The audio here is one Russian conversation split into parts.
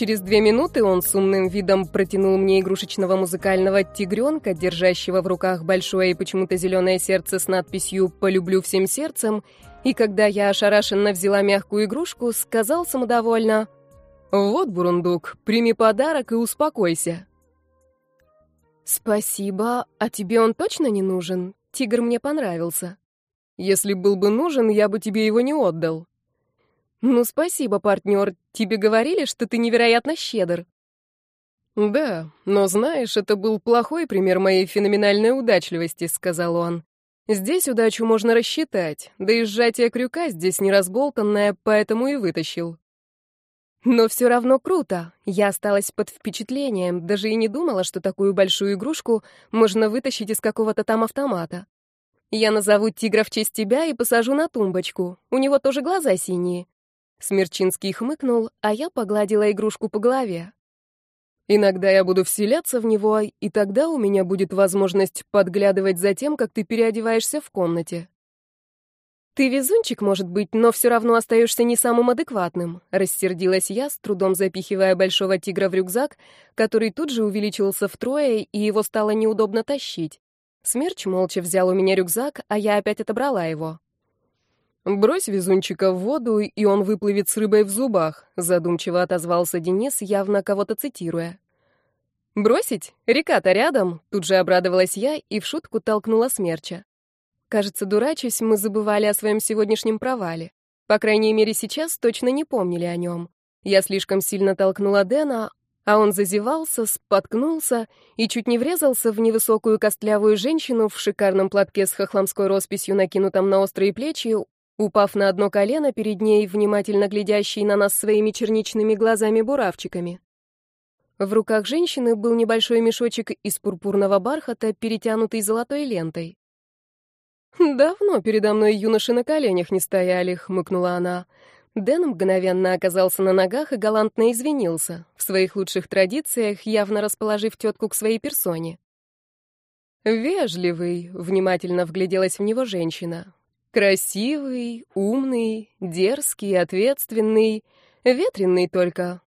Через две минуты он с умным видом протянул мне игрушечного музыкального тигренка, держащего в руках большое и почему-то зеленое сердце с надписью «Полюблю всем сердцем», и когда я ошарашенно взяла мягкую игрушку, сказал самодовольно «Вот, Бурундук, прими подарок и успокойся». «Спасибо, а тебе он точно не нужен? Тигр мне понравился». «Если был бы нужен, я бы тебе его не отдал». «Ну, спасибо, партнер. Тебе говорили, что ты невероятно щедр». «Да, но знаешь, это был плохой пример моей феноменальной удачливости», — сказал он. «Здесь удачу можно рассчитать, да и сжатие крюка здесь не разболтанное, поэтому и вытащил». Но все равно круто. Я осталась под впечатлением, даже и не думала, что такую большую игрушку можно вытащить из какого-то там автомата. Я назову тигра в честь тебя и посажу на тумбочку. У него тоже глаза синие. Смерчинский хмыкнул, а я погладила игрушку по голове. Иногда я буду вселяться в него, и тогда у меня будет возможность подглядывать за тем, как ты переодеваешься в комнате. Ты везунчик, может быть, но все равно остаешься не самым адекватным, рассердилась я, с трудом запихивая большого тигра в рюкзак, который тут же увеличился втрое, и его стало неудобно тащить. Смерч молча взял у меня рюкзак, а я опять отобрала его. «Брось везунчика в воду, и он выплывет с рыбой в зубах», задумчиво отозвался Денис, явно кого-то цитируя. «Бросить? Река-то рядом», тут же обрадовалась я и в шутку толкнула смерча. Кажется, дурачась, мы забывали о своем сегодняшнем провале. По крайней мере, сейчас точно не помнили о нем. Я слишком сильно толкнула Дэна, а он зазевался, споткнулся и чуть не врезался в невысокую костлявую женщину в шикарном платке с хохломской росписью, накинутом на острые плечи, упав на одно колено перед ней, внимательно глядящей на нас своими черничными глазами-буравчиками. В руках женщины был небольшой мешочек из пурпурного бархата, перетянутый золотой лентой. «Давно передо мной юноши на коленях не стояли», — хмыкнула она. Дэн мгновенно оказался на ногах и галантно извинился, в своих лучших традициях явно расположив тетку к своей персоне. «Вежливый», — внимательно вгляделась в него женщина. Красивый, умный, дерзкий, ответственный, ветреный только.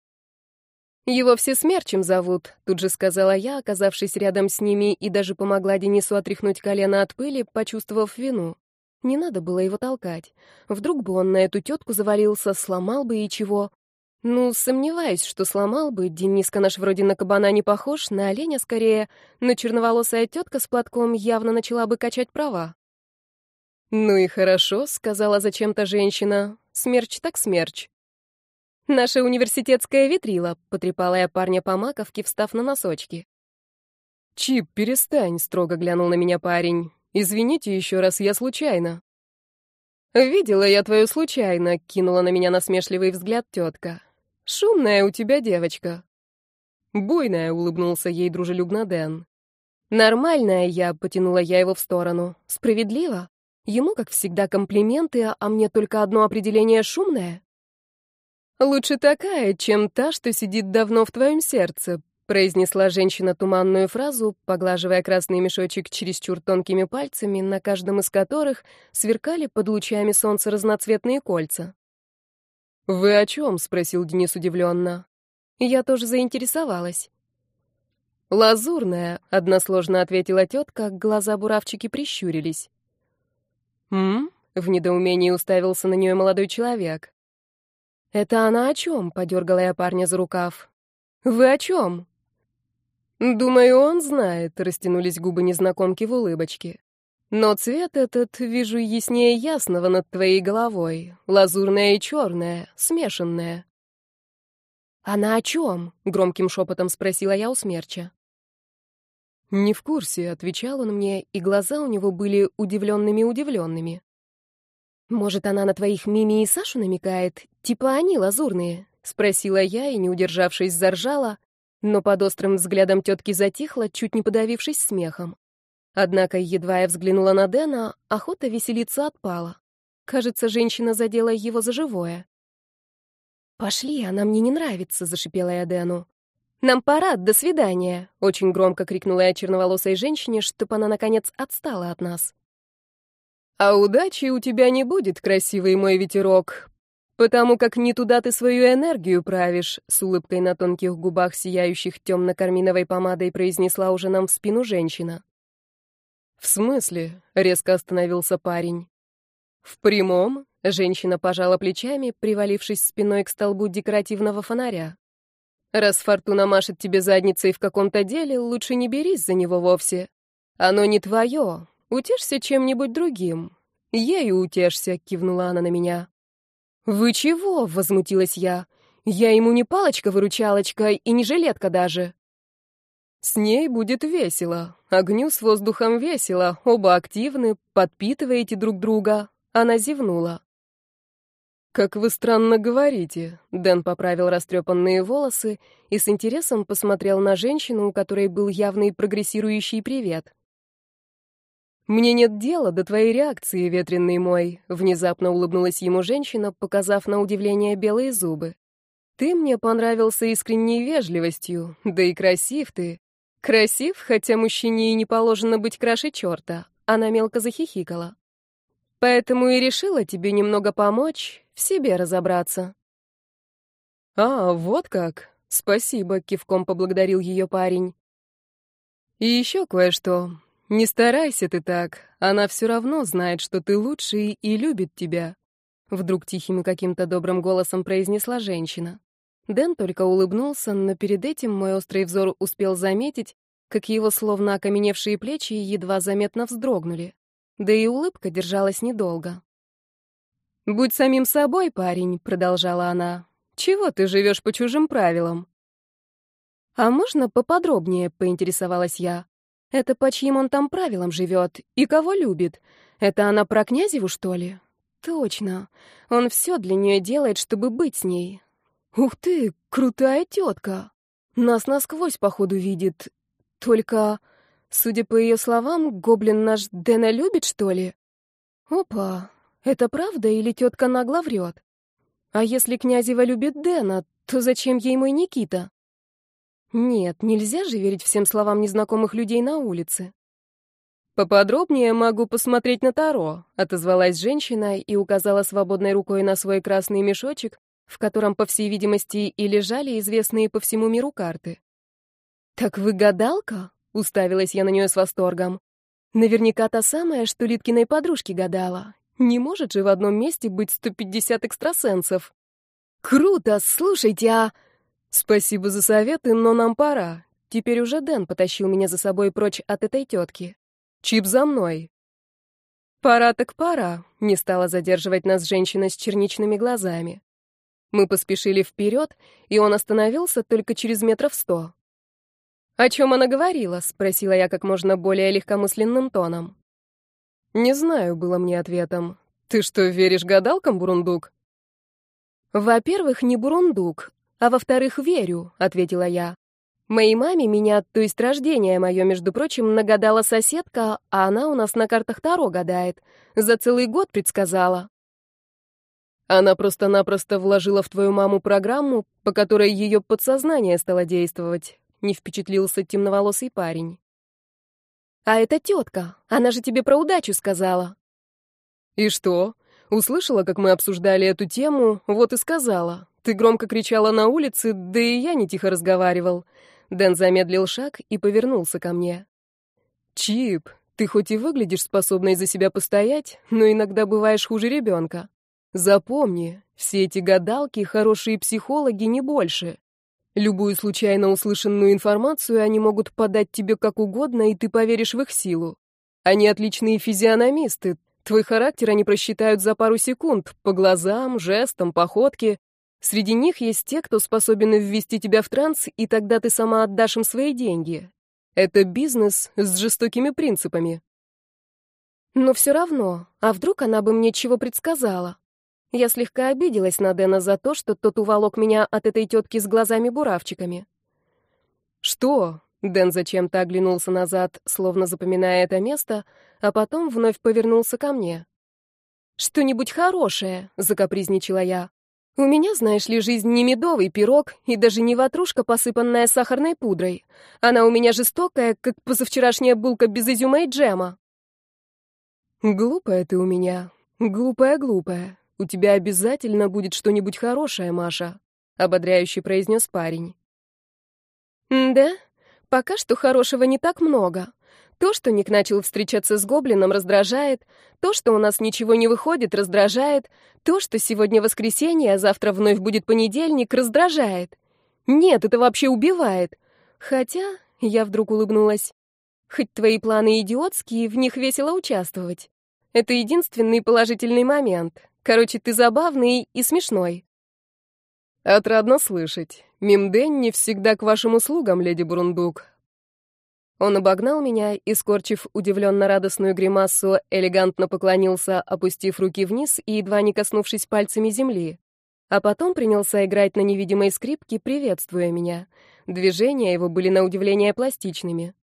Его все смерчем зовут, тут же сказала я, оказавшись рядом с ними, и даже помогла Денису отряхнуть колено от пыли, почувствовав вину. Не надо было его толкать. Вдруг бы он на эту тетку завалился, сломал бы и чего. Ну, сомневаюсь, что сломал бы. Дениска наш вроде на кабана не похож, на оленя скорее, но черноволосая тетка с платком явно начала бы качать права. «Ну и хорошо», — сказала зачем-то женщина. «Смерч так смерч». «Наша университетская витрила», — потрепала я парня по маковке, встав на носочки. «Чип, перестань», — строго глянул на меня парень. «Извините еще раз, я случайно». «Видела я твою случайно», — кинула на меня насмешливый взгляд тетка. «Шумная у тебя девочка». «Буйная», — улыбнулся ей дружелюбно Дэн. «Нормальная я», — потянула я его в сторону. «Справедливо?» Ему, как всегда, комплименты, а мне только одно определение шумное. «Лучше такая, чем та, что сидит давно в твоем сердце», произнесла женщина туманную фразу, поглаживая красный мешочек чересчур тонкими пальцами, на каждом из которых сверкали под лучами солнца разноцветные кольца. «Вы о чем?» — спросил Денис удивленно. Я тоже заинтересовалась. «Лазурная», — односложно ответила тетка, глаза буравчики прищурились. «М?», в недоумении уставился на нее молодой человек. «Это она о чем?» — подергала я парня за рукав. «Вы о чем?» «Думаю, он знает», — растянулись губы незнакомки в улыбочке. «Но цвет этот вижу яснее ясного над твоей головой, лазурное и черное, смешанное». «Она о чем?» — громким шепотом спросила я у смерча. «Не в курсе», — отвечал он мне, и глаза у него были удивленными-удивленными. «Может, она на твоих Мими и Сашу намекает? Типа они лазурные?» — спросила я и, не удержавшись, заржала, но под острым взглядом тетки затихла, чуть не подавившись смехом. Однако, едва я взглянула на Дэна, охота веселиться отпала. Кажется, женщина задела его за живое. «Пошли, она мне не нравится», — зашипела я Дэну. «Нам пора, до свидания!» — очень громко крикнула я черноволосой женщине, чтобы она, наконец, отстала от нас. «А удачи у тебя не будет, красивый мой ветерок!» Потому как не туда ты свою энергию правишь, с улыбкой на тонких губах, сияющих темно-карминовой помадой, произнесла уже нам в спину женщина. В смысле? резко остановился парень. В прямом? Женщина пожала плечами, привалившись спиной к столбу декоративного фонаря. Раз Фортуна машет тебе задницей в каком-то деле, лучше не берись за него вовсе. Оно не твое. Утешься чем-нибудь другим. Ею утешься, кивнула она на меня. Вы чего? возмутилась я. Я ему не палочка-выручалочка и не жилетка даже. С ней будет весело. Огню с воздухом весело. Оба активны, подпитываете друг друга. Она зевнула. «Как вы странно говорите», — Дэн поправил растрепанные волосы и с интересом посмотрел на женщину, у которой был явный прогрессирующий привет. «Мне нет дела до твоей реакции, ветреный мой», — внезапно улыбнулась ему женщина, показав на удивление белые зубы. «Ты мне понравился искренней вежливостью, да и красив ты. Красив, хотя мужчине и не положено быть краше черта», — она мелко захихикала. «Поэтому и решила тебе немного помочь, в себе разобраться. «А, вот как. Спасибо», — кивком поблагодарил ее парень. «И еще кое-что. Не старайся ты так. Она все равно знает, что ты лучший и любит тебя», — вдруг тихим и каким-то добрым голосом произнесла женщина. Дэн только улыбнулся, но перед этим мой острый взор успел заметить, как его словно окаменевшие плечи едва заметно вздрогнули. Да и улыбка держалась недолго. «Будь самим собой, парень», — продолжала она. «Чего ты живешь по чужим правилам?» «А можно поподробнее?» — поинтересовалась я. «Это по чьим он там правилам живет? И кого любит? Это она про Князеву, что ли?» «Точно. Он все для нее делает, чтобы быть с ней. Ух ты, крутая тетка. Нас насквозь, походу, видит. Только, судя по ее словам, гоблин наш Дэна любит, что ли? Опа, это правда или тетка нагло врет? А если Князева любит Дэна, то зачем ей мой Никита? Нет, нельзя же верить всем словам незнакомых людей на улице. «Поподробнее могу посмотреть на Таро», — отозвалась женщина и указала свободной рукой на свой красный мешочек, в котором, по всей видимости, и лежали известные по всему миру карты. «Так вы гадалка?» — уставилась я на нее с восторгом. «Наверняка та самая, что Литкиной подружке гадала. Не может же в одном месте быть 150 экстрасенсов. Круто, слушайте, а... Спасибо за советы, но нам пора. Теперь уже Дэн потащил меня за собой прочь от этой тетки. Чип за мной. Пора так пора, не стала задерживать нас женщина с черничными глазами. Мы поспешили вперед, и он остановился только через метров сто. «О чем она говорила?» — спросила я как можно более легкомысленным тоном. «Не знаю», — было мне ответом. «Ты что, веришь гадалкам, Бурундук?» «Во-первых, не Бурундук, а во-вторых, верю», — ответила я. «Моей маме меня, то есть рождение мое, между прочим, нагадала соседка, а она у нас на картах Таро гадает. За целый год предсказала». Она просто-напросто вложила в твою маму программу, по которой ее подсознание стало действовать. Не впечатлился темноволосый парень. А это тетка, она же тебе про удачу сказала. И что? Услышала, как мы обсуждали эту тему, вот и сказала. Ты громко кричала на улице, да и я не тихо разговаривал. Дэн замедлил шаг и повернулся ко мне. Чип, ты хоть и выглядишь способной за себя постоять, но иногда бываешь хуже ребенка. Запомни, все эти гадалки — хорошие психологи, не больше. Любую случайно услышанную информацию они могут подать тебе как угодно, и ты поверишь в их силу. Они отличные физиономисты. Твой характер они просчитают за пару секунд, по глазам, жестам, походке. Среди них есть те, кто способен ввести тебя в транс, и тогда ты сама отдашь им свои деньги. Это бизнес с жестокими принципами. Но все равно, а вдруг она бы мне чего предсказала? Я слегка обиделась на Дэна за то, что тот уволок меня от этой тетки с глазами-буравчиками. «Что?» — Дэн зачем-то оглянулся назад, словно запоминая это место, а потом вновь повернулся ко мне. «Что-нибудь хорошее», — закапризничала я. «У меня, знаешь ли, жизнь не медовый пирог и даже не ватрушка, посыпанная сахарной пудрой. Она у меня жестокая, как позавчерашняя булка без изюма и джема». «Глупая ты у меня, глупая-глупая», у тебя обязательно будет что-нибудь хорошее, Маша», — ободряюще произнес парень. «Да, пока что хорошего не так много. То, что Ник начал встречаться с гоблином, раздражает. То, что у нас ничего не выходит, раздражает. То, что сегодня воскресенье, а завтра вновь будет понедельник, раздражает. Нет, это вообще убивает. Хотя, я вдруг улыбнулась, хоть твои планы идиотские, в них весело участвовать. Это единственный положительный момент. Короче, ты забавный и смешной. Отрадно слышать. Мим Денни всегда к вашим услугам, леди Бурундук. Он обогнал меня и, скорчив удивленно радостную гримасу, элегантно поклонился, опустив руки вниз и едва не коснувшись пальцами земли. А потом принялся играть на невидимой скрипке, приветствуя меня. Движения его были на удивление пластичными.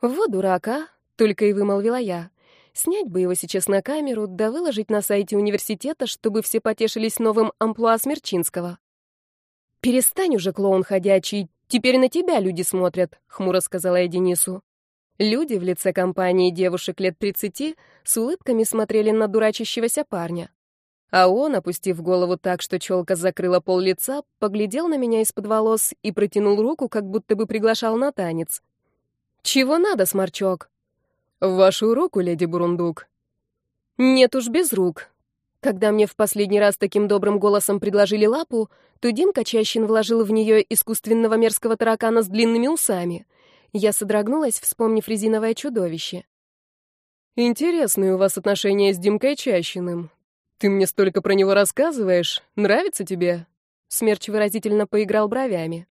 «Вот дурака», — только и вымолвила я. Снять бы его сейчас на камеру, да выложить на сайте университета, чтобы все потешились новым амплуа Смерчинского. «Перестань уже, клоун ходячий, теперь на тебя люди смотрят», — хмуро сказала я Денису. Люди в лице компании девушек лет тридцати с улыбками смотрели на дурачащегося парня. А он, опустив голову так, что челка закрыла пол лица, поглядел на меня из-под волос и протянул руку, как будто бы приглашал на танец. «Чего надо, сморчок?» «В вашу руку, леди Бурундук». «Нет уж, без рук. Когда мне в последний раз таким добрым голосом предложили лапу, то Дим Качащин вложил в нее искусственного мерзкого таракана с длинными усами. Я содрогнулась, вспомнив резиновое чудовище. «Интересные у вас отношения с Димкой Чащиным. Ты мне столько про него рассказываешь. Нравится тебе?» Смерч выразительно поиграл бровями.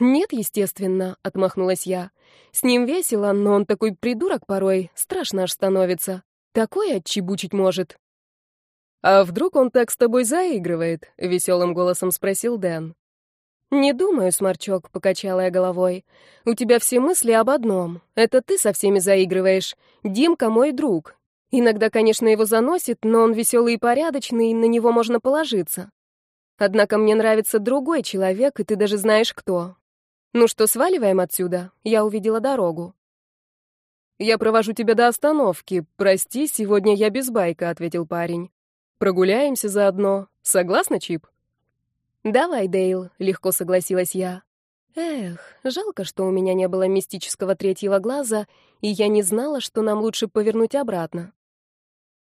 «Нет, естественно», — отмахнулась я. «С ним весело, но он такой придурок порой, страшно аж становится. Такое отчебучить может». «А вдруг он так с тобой заигрывает?» — веселым голосом спросил Дэн. «Не думаю, Сморчок», — покачала я головой. «У тебя все мысли об одном. Это ты со всеми заигрываешь. Димка мой друг. Иногда, конечно, его заносит, но он веселый и порядочный, на него можно положиться. Однако мне нравится другой человек, и ты даже знаешь, кто. Ну что, сваливаем отсюда? Я увидела дорогу». «Я провожу тебя до остановки. Прости, сегодня я без байка», — ответил парень. Прогуляемся заодно. Согласна, Чип? Давай, Дейл, легко согласилась я. Эх, жалко, что у меня не было мистического третьего глаза, и я не знала, что нам лучше повернуть обратно.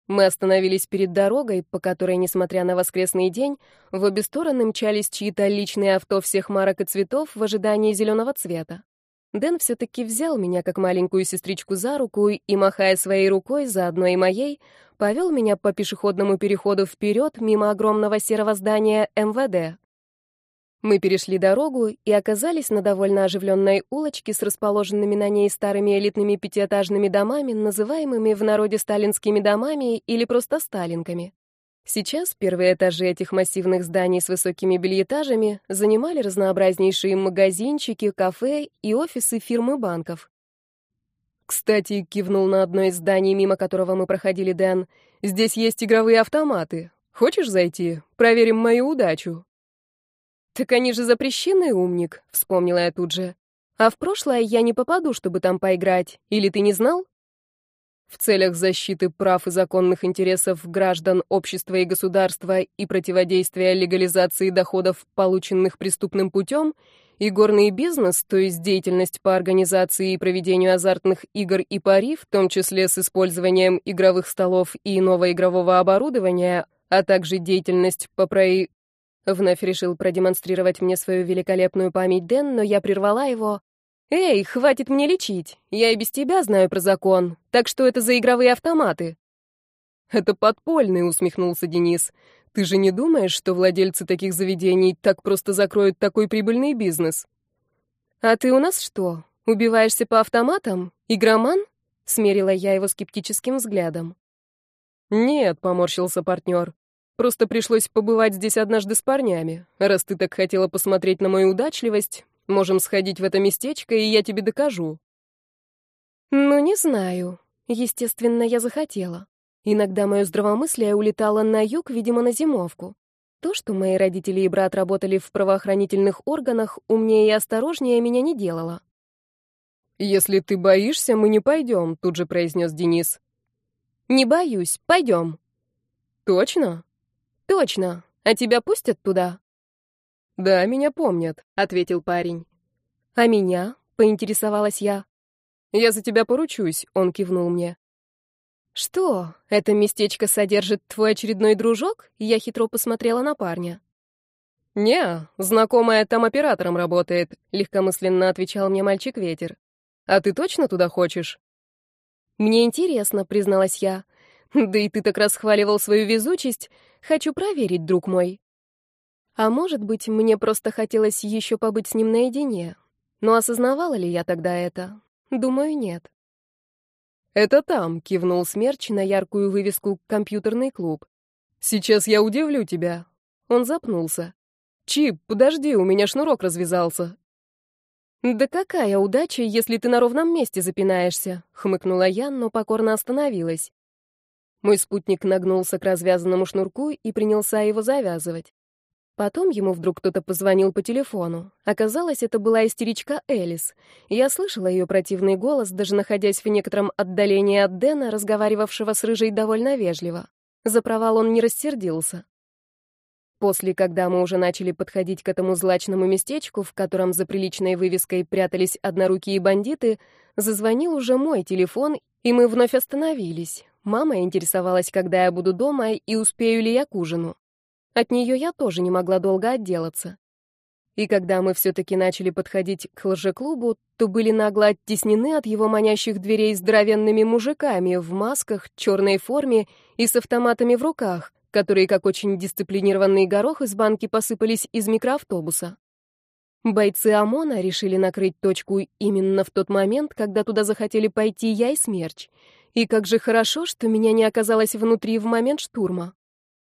Мы остановились перед дорогой, по которой, несмотря на воскресный день, в обе стороны мчались чьи-то личные авто всех марок и цветов в ожидании зеленого цвета. Дэн все-таки взял меня как маленькую сестричку за руку и, махая своей рукой, заодно и моей, повел меня по пешеходному переходу вперед мимо огромного серого здания МВД. Мы перешли дорогу и оказались на довольно оживленной улочке с расположенными на ней старыми элитными пятиэтажными домами, называемыми в народе сталинскими домами или просто сталинками. Сейчас первые этажи этих массивных зданий с высокими бельэтажами занимали разнообразнейшие магазинчики, кафе и офисы фирмы банков. «Кстати», — кивнул на одно из зданий, мимо которого мы проходили Дэн, «здесь есть игровые автоматы. Хочешь зайти? Проверим мою удачу». «Так они же запрещены, умник», — вспомнила я тут же. «А в прошлое я не попаду, чтобы там поиграть. Или ты не знал?» В целях защиты прав и законных интересов граждан, общества и государства и противодействия легализации доходов, полученных преступным путем, и горный бизнес, то есть деятельность по организации и проведению азартных игр и пари, в том числе с использованием игровых столов и иного игрового оборудования, а также деятельность по прои... Вновь решил продемонстрировать мне свою великолепную память Дэн, но я прервала его. «Эй, хватит мне лечить. Я и без тебя знаю про закон. Так что это за игровые автоматы?» «Это подпольный», — усмехнулся Денис. «Ты же не думаешь, что владельцы таких заведений так просто закроют такой прибыльный бизнес?» «А ты у нас что, убиваешься по автоматам? Игроман?» — смерила я его скептическим взглядом. «Нет», — поморщился партнер. «Просто пришлось побывать здесь однажды с парнями. Раз ты так хотела посмотреть на мою удачливость, Можем сходить в это местечко, и я тебе докажу». «Ну, не знаю. Естественно, я захотела. Иногда мое здравомыслие улетало на юг, видимо, на зимовку. То, что мои родители и брат работали в правоохранительных органах, умнее и осторожнее меня не делало. «Если ты боишься, мы не пойдем», — тут же произнес Денис. «Не боюсь, пойдем». Точно? Точно. А тебя пустят туда? Да, меня помнят, ответил парень. А меня? поинтересовалась я. Я за тебя поручусь, он кивнул мне. Что? Это местечко содержит твой очередной дружок? Я хитро посмотрела на парня. «Не, знакомая там оператором работает», — легкомысленно отвечал мне мальчик-ветер. «А ты точно туда хочешь?» «Мне интересно», — призналась я. «Да и ты так расхваливал свою везучесть. Хочу проверить, друг мой». А может быть, мне просто хотелось еще побыть с ним наедине. Но осознавала ли я тогда это? Думаю, нет. «Это там», — кивнул Смерч на яркую вывеску «Компьютерный клуб». «Сейчас я удивлю тебя». Он запнулся. «Чип, подожди, у меня шнурок развязался». «Да какая удача, если ты на ровном месте запинаешься», — хмыкнула я, но покорно остановилась. Мой спутник нагнулся к развязанному шнурку и принялся его завязывать. Потом ему вдруг кто-то позвонил по телефону. Оказалось, это была истеричка Элис. Я слышала ее противный голос, даже находясь в некотором отдалении от Дэна, разговаривавшего с Рыжей довольно вежливо. За провал он не рассердился. После, когда мы уже начали подходить к этому злачному местечку, в котором за приличной вывеской прятались однорукие бандиты, зазвонил уже мой телефон, и мы вновь остановились. Мама интересовалась, когда я буду дома и успею ли я к ужину. От нее я тоже не могла долго отделаться. И когда мы все-таки начали подходить к лжеклубу, то были нагло оттеснены от его манящих дверей здоровенными мужиками в масках, черной форме и с автоматами в руках, которые, как очень дисциплинированный горох, из банки посыпались из микроавтобуса. Бойцы ОМОНа решили накрыть точку именно в тот момент, когда туда захотели пойти я и Смерч. И как же хорошо, что меня не оказалось внутри в момент штурма.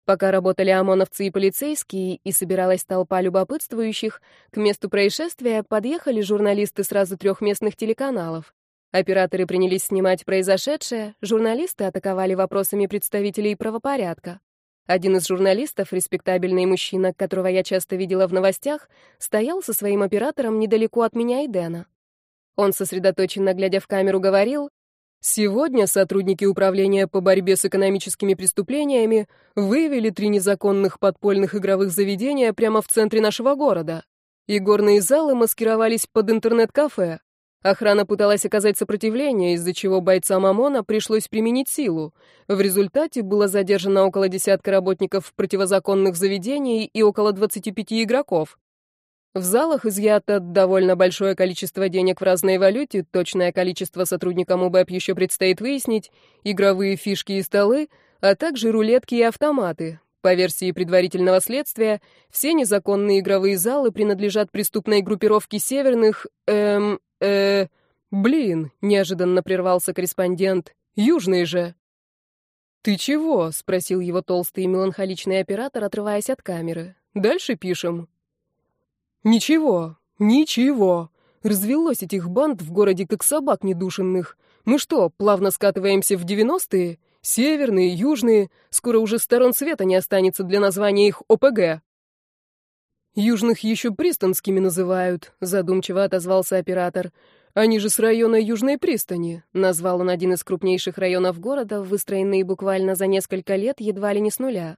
Пока работали ОМОНовцы и полицейские, и собиралась толпа любопытствующих, к месту происшествия подъехали журналисты сразу трех местных телеканалов. Операторы принялись снимать произошедшее, журналисты атаковали вопросами представителей правопорядка. Один из журналистов, респектабельный мужчина, которого я часто видела в новостях, стоял со своим оператором недалеко от меня и Дэна. Он, сосредоточенно глядя в камеру, говорил, «Сегодня сотрудники Управления по борьбе с экономическими преступлениями выявили три незаконных подпольных игровых заведения прямо в центре нашего города. Игорные залы маскировались под интернет-кафе. Охрана пыталась оказать сопротивление, из-за чего бойцам ОМОНа пришлось применить силу. В результате было задержано около десятка работников противозаконных заведений и около 25 игроков. В залах изъято довольно большое количество денег в разной валюте, точное количество сотрудникам УБЭП еще предстоит выяснить, игровые фишки и столы, а также рулетки и автоматы. По версии предварительного следствия, все незаконные игровые залы принадлежат преступной группировке северных, эм, э Блин, неожиданно прервался корреспондент. Южные же. Ты чего? спросил его толстый и меланхоличный оператор, отрываясь от камеры. Дальше пишем. Ничего, ничего. Развелось этих банд в городе как собак недушенных. Мы что, плавно скатываемся в девяностые? Северные, южные, скоро уже сторон света не останется для названия их ОПГ. Южных еще пристанскими называют, задумчиво отозвался оператор. Они же с района Южной пристани, назвал он один из крупнейших районов города, выстроенный буквально за несколько лет едва ли не с нуля.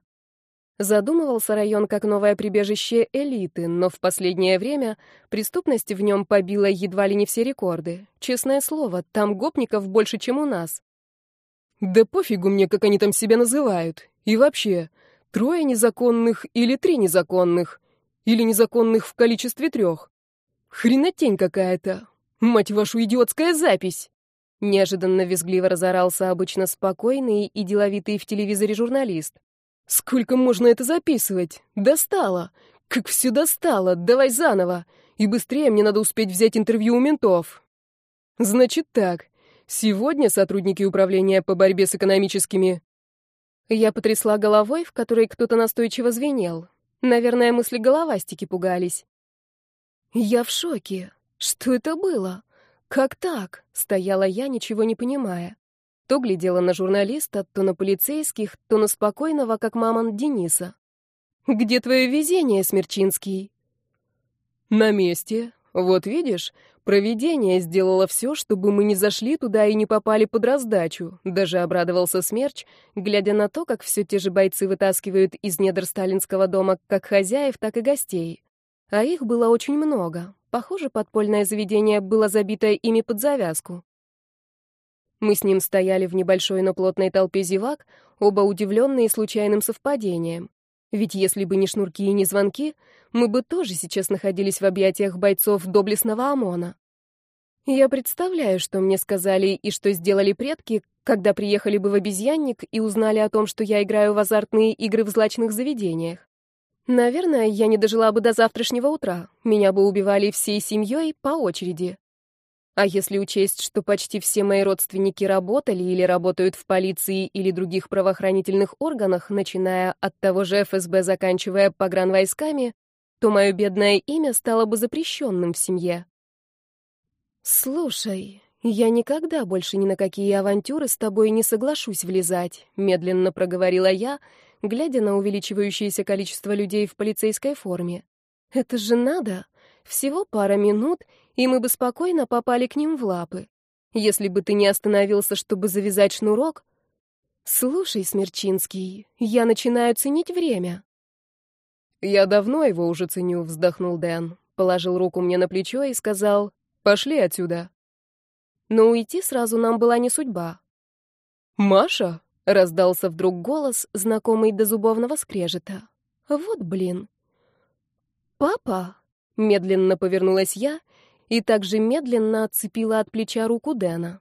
Задумывался район как новое прибежище элиты, но в последнее время преступность в нем побила едва ли не все рекорды. Честное слово, там гопников больше, чем у нас. Да пофигу мне, как они там себя называют. И вообще, трое незаконных или три незаконных. Или незаконных в количестве трех. Хренотень какая-то. Мать вашу, идиотская запись!» Неожиданно визгливо разорался обычно спокойный и деловитый в телевизоре журналист. «Сколько можно это записывать? Достало! Как все достало! Давай заново! И быстрее мне надо успеть взять интервью у ментов!» «Значит так. Сегодня сотрудники управления по борьбе с экономическими...» Я потрясла головой, в которой кто-то настойчиво звенел. Наверное, мысли головастики пугались. Я в шоке. Что это было? Как так? Стояла я, ничего не понимая. То глядела на журналиста, то на полицейских, то на спокойного, как мамон Дениса. «Где твое везение, Смерчинский?» «На месте. Вот видишь, Провидение сделало все, чтобы мы не зашли туда и не попали под раздачу. Даже обрадовался Смерч, глядя на то, как все те же бойцы вытаскивают из недр сталинского дома как хозяев, так и гостей. А их было очень много. Похоже, подпольное заведение было забито ими под завязку. Мы с ним стояли в небольшой, но плотной толпе зевак, оба удивленные случайным совпадением. Ведь если бы не шнурки и не звонки, мы бы тоже сейчас находились в объятиях бойцов доблестного ОМОНа. Я представляю, что мне сказали и что сделали предки, когда приехали бы в обезьянник и узнали о том, что я играю в азартные игры в злачных заведениях. Наверное, я не дожила бы до завтрашнего утра. Меня бы убивали всей семьей по очереди. А если учесть, что почти все мои родственники работали или работают в полиции или других правоохранительных органах, начиная от того же ФСБ, заканчивая погранвойсками, то мое бедное имя стало бы запрещенным в семье. «Слушай, я никогда больше ни на какие авантюры с тобой не соглашусь влезать», — медленно проговорила я, глядя на увеличивающееся количество людей в полицейской форме. «Это же надо! Всего пара минут, и мы бы спокойно попали к ним в лапы. Если бы ты не остановился, чтобы завязать шнурок... Слушай, Смерчинский, я начинаю ценить время. Я давно его уже ценю, вздохнул Дэн, положил руку мне на плечо и сказал, пошли отсюда. Но уйти сразу нам была не судьба. «Маша?» — раздался вдруг голос, знакомый до зубовного скрежета. «Вот блин». «Папа?» — медленно повернулась я и также медленно отцепила от плеча руку Дэна.